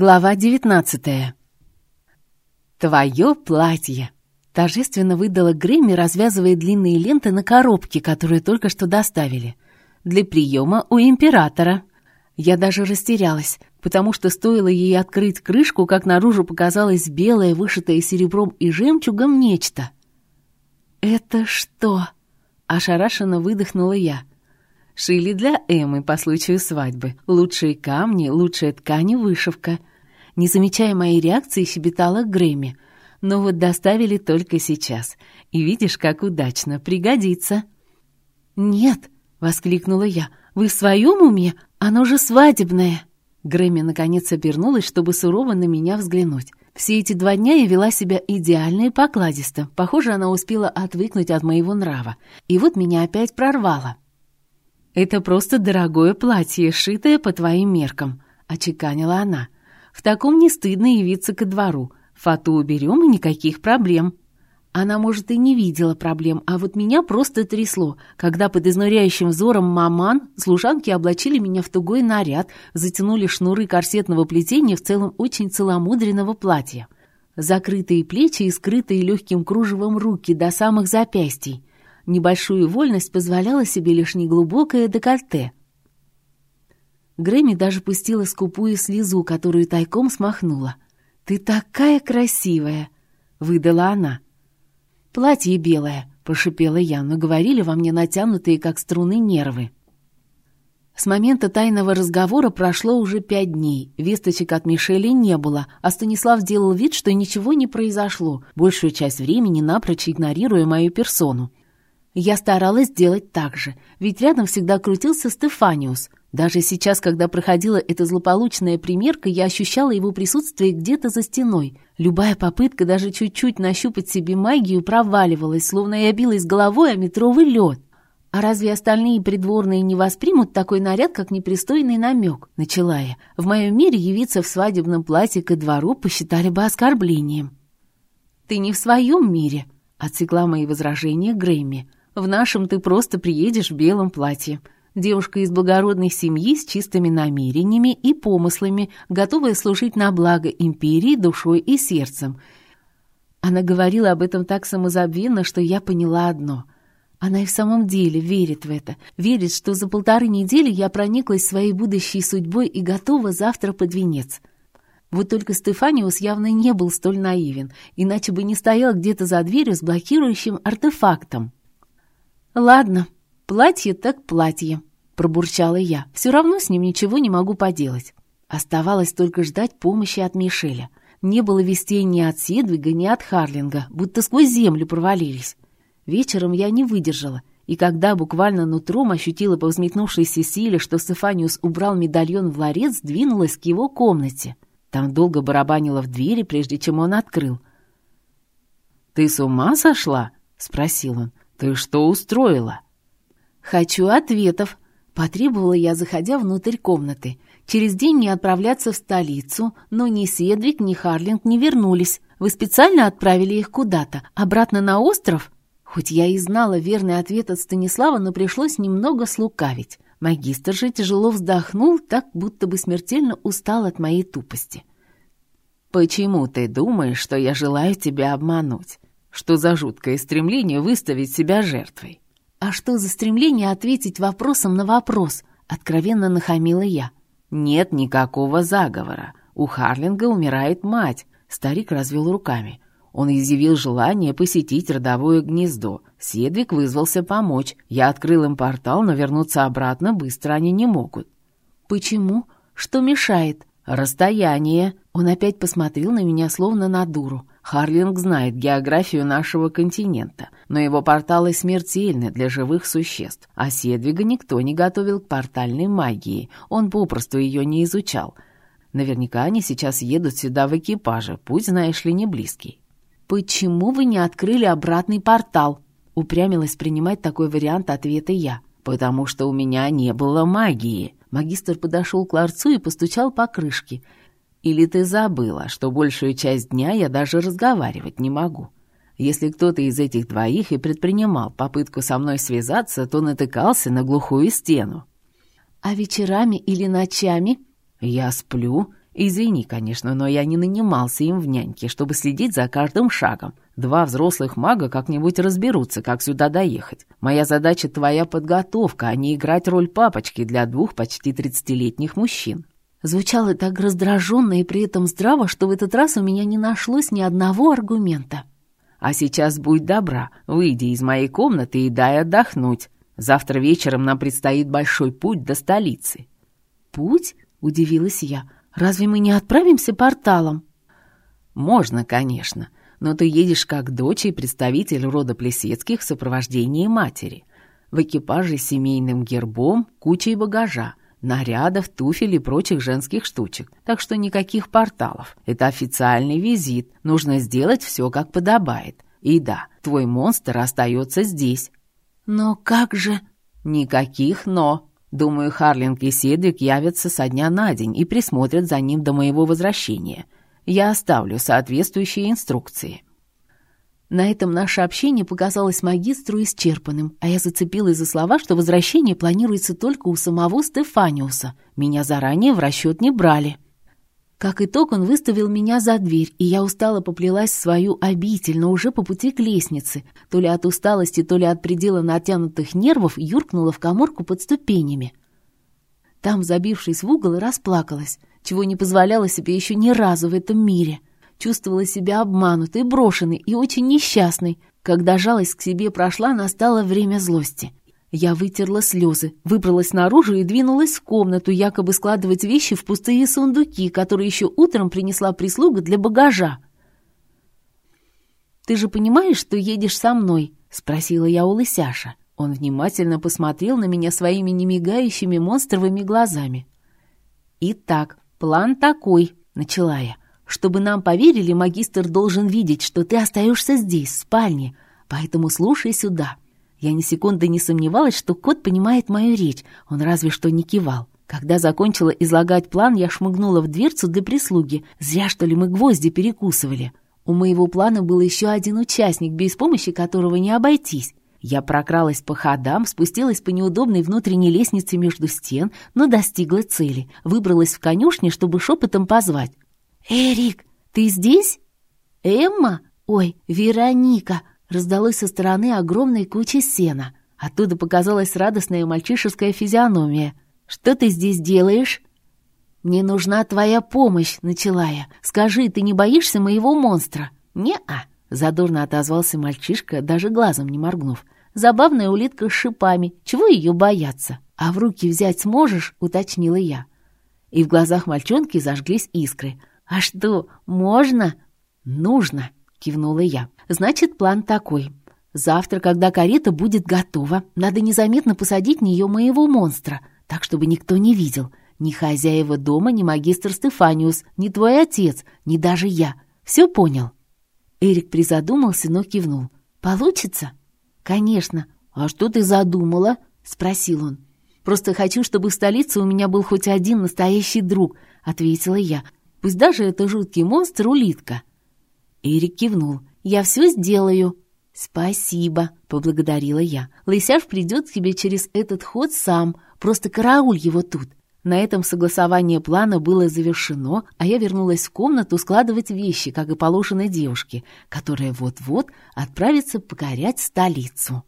Глава девятнадцатая. «Твое платье!» Торжественно выдала Грэмми, развязывая длинные ленты на коробке, которую только что доставили. «Для приема у императора». Я даже растерялась, потому что стоило ей открыть крышку, как наружу показалось белое, вышитое серебром и жемчугом нечто. «Это что?» — ошарашенно выдохнула я. Шили для Эммы по случаю свадьбы. Лучшие камни, лучшая ткань и вышивка. Не замечая моей реакции, щебетала Грэмми. Но вот доставили только сейчас. И видишь, как удачно, пригодится. «Нет!» — воскликнула я. «Вы в своем уме? Оно же свадебное!» Грэмми наконец обернулась, чтобы сурово на меня взглянуть. Все эти два дня я вела себя идеально и покладисто. Похоже, она успела отвыкнуть от моего нрава. И вот меня опять прорвало. «Это просто дорогое платье, шитое по твоим меркам», — очеканила она. «В таком не стыдно явиться ко двору. Фату уберем, и никаких проблем». Она, может, и не видела проблем, а вот меня просто трясло, когда под изнуряющим взором маман служанки облачили меня в тугой наряд, затянули шнуры корсетного плетения в целом очень целомудренного платья. Закрытые плечи и скрытые легким кружевом руки до самых запястий. Небольшую вольность позволяла себе лишь неглубокое декольте. Грэмми даже пустила скупую слезу, которую тайком смахнула. «Ты такая красивая!» — выдала она. «Платье белое», — прошипела я, но говорили во мне натянутые, как струны, нервы. С момента тайного разговора прошло уже пять дней. Весточек от Мишели не было, а Станислав делал вид, что ничего не произошло, большую часть времени напрочь игнорируя мою персону. Я старалась делать так же, ведь рядом всегда крутился Стефаниус. Даже сейчас, когда проходила эта злополучная примерка, я ощущала его присутствие где-то за стеной. Любая попытка даже чуть-чуть нащупать себе магию проваливалась, словно я билась головой о метровый лед. «А разве остальные придворные не воспримут такой наряд, как непристойный намек?» — начала я. «В моем мире явиться в свадебном платье ко двору посчитали бы оскорблением». «Ты не в своем мире», — отсекла мои возражения Грейми. В нашем ты просто приедешь в белом платье. Девушка из благородной семьи с чистыми намерениями и помыслами, готовая служить на благо империи душой и сердцем. Она говорила об этом так самозабвенно, что я поняла одно. Она и в самом деле верит в это, верит, что за полторы недели я прониклась своей будущей судьбой и готова завтра под венец. Вот только Стефаниус явно не был столь наивен, иначе бы не стоял где-то за дверью с блокирующим артефактом. «Ладно, платье так платье», — пробурчала я. «Все равно с ним ничего не могу поделать». Оставалось только ждать помощи от Мишеля. Не было вестей ни от Седвига, ни от Харлинга, будто сквозь землю провалились. Вечером я не выдержала, и когда буквально нутром ощутила по взметнувшейся силе, что Стефаниус убрал медальон в ларец, двинулась к его комнате. Там долго барабанила в двери, прежде чем он открыл. «Ты с ума сошла?» — спросил он. «Ты что устроила?» «Хочу ответов», — потребовала я, заходя внутрь комнаты. «Через день мне отправляться в столицу, но ни Седрик, ни Харлинг не вернулись. Вы специально отправили их куда-то? Обратно на остров?» Хоть я и знала верный ответ от Станислава, но пришлось немного слукавить. Магистр же тяжело вздохнул, так будто бы смертельно устал от моей тупости. «Почему ты думаешь, что я желаю тебя обмануть? Что за жуткое стремление выставить себя жертвой? А что за стремление ответить вопросом на вопрос? Откровенно нахамила я. Нет никакого заговора. У Харлинга умирает мать. Старик развел руками. Он изъявил желание посетить родовое гнездо. Седвик вызвался помочь. Я открыл им портал, но вернуться обратно быстро они не могут. «Почему? Что мешает?» «Расстояние». Он опять посмотрел на меня, словно на дуру. Харлинг знает географию нашего континента, но его порталы смертельны для живых существ, а Седвига никто не готовил к портальной магии, он попросту ее не изучал. Наверняка они сейчас едут сюда в экипаже, путь, знаешь ли, не близкий. «Почему вы не открыли обратный портал?» Упрямилась принимать такой вариант ответа я. «Потому что у меня не было магии». Магистр подошел к ларцу и постучал по крышке. Или ты забыла, что большую часть дня я даже разговаривать не могу? Если кто-то из этих двоих и предпринимал попытку со мной связаться, то натыкался на глухую стену. А вечерами или ночами? Я сплю, Извини, конечно, но я не нанимался им в няньке, чтобы следить за каждым шагом. Два взрослых мага как-нибудь разберутся, как сюда доехать. Моя задача — твоя подготовка, а не играть роль папочки для двух почти тридцатилетних мужчин». Звучало так раздраженно и при этом здраво, что в этот раз у меня не нашлось ни одного аргумента. «А сейчас будь добра, выйди из моей комнаты и дай отдохнуть. Завтра вечером нам предстоит большой путь до столицы». «Путь?» — удивилась я. Разве мы не отправимся порталом?» «Можно, конечно, но ты едешь как дочь и представитель рода Плесецких в сопровождении матери. В экипаже с семейным гербом, кучей багажа, нарядов, туфель и прочих женских штучек. Так что никаких порталов. Это официальный визит. Нужно сделать все, как подобает. И да, твой монстр остается здесь». «Но как же...» «Никаких «но». Думаю, Харлинг и Седвик явятся со дня на день и присмотрят за ним до моего возвращения. Я оставлю соответствующие инструкции». На этом наше общение показалось магистру исчерпанным, а я зацепилась за слова, что возвращение планируется только у самого Стефаниуса. Меня заранее в расчет не брали. Как итог, он выставил меня за дверь, и я устало поплелась в свою обитель, но уже по пути к лестнице. То ли от усталости, то ли от предела натянутых нервов юркнула в коморку под ступенями. Там, забившись в угол, расплакалась, чего не позволяла себе еще ни разу в этом мире. Чувствовала себя обманутой, брошенной и очень несчастной. Когда жалость к себе прошла, настало время злости. Я вытерла слезы, выбралась наружу и двинулась в комнату, якобы складывать вещи в пустые сундуки, которые еще утром принесла прислуга для багажа. «Ты же понимаешь, что едешь со мной?» — спросила я у Лысяша. Он внимательно посмотрел на меня своими немигающими монстровыми глазами. «Итак, план такой», — начала я. «Чтобы нам поверили, магистр должен видеть, что ты остаешься здесь, в спальне, поэтому слушай сюда». Я ни секунды не сомневалась, что кот понимает мою речь, он разве что не кивал. Когда закончила излагать план, я шмыгнула в дверцу для прислуги. Зря, что ли, мы гвозди перекусывали. У моего плана был еще один участник, без помощи которого не обойтись. Я прокралась по ходам, спустилась по неудобной внутренней лестнице между стен, но достигла цели. Выбралась в конюшне, чтобы шепотом позвать. «Эрик, ты здесь?» «Эмма? Ой, Вероника!» раздалось со стороны огромной кучи сена. Оттуда показалась радостная мальчишеская физиономия. «Что ты здесь делаешь?» «Мне нужна твоя помощь», — начала я. «Скажи, ты не боишься моего монстра?» «Не-а», — задорно отозвался мальчишка, даже глазом не моргнув. «Забавная улитка с шипами. Чего ее бояться?» «А в руки взять сможешь?» — уточнила я. И в глазах мальчонки зажглись искры. «А что, можно?» «Нужно», — кивнула я. Значит, план такой. Завтра, когда карета будет готова, надо незаметно посадить в нее моего монстра, так, чтобы никто не видел. Ни хозяева дома, ни магистр Стефаниус, ни твой отец, ни даже я. Все понял?» Эрик призадумался, но кивнул. «Получится?» «Конечно. А что ты задумала?» — спросил он. «Просто хочу, чтобы в столице у меня был хоть один настоящий друг», — ответила я. «Пусть даже это жуткий монстр-улитка». Эрик кивнул. Я все сделаю». «Спасибо», — поблагодарила я. «Лысяш придет к тебе через этот ход сам, просто карауль его тут». На этом согласование плана было завершено, а я вернулась в комнату складывать вещи, как и положено девушке, которая вот-вот отправится покорять столицу.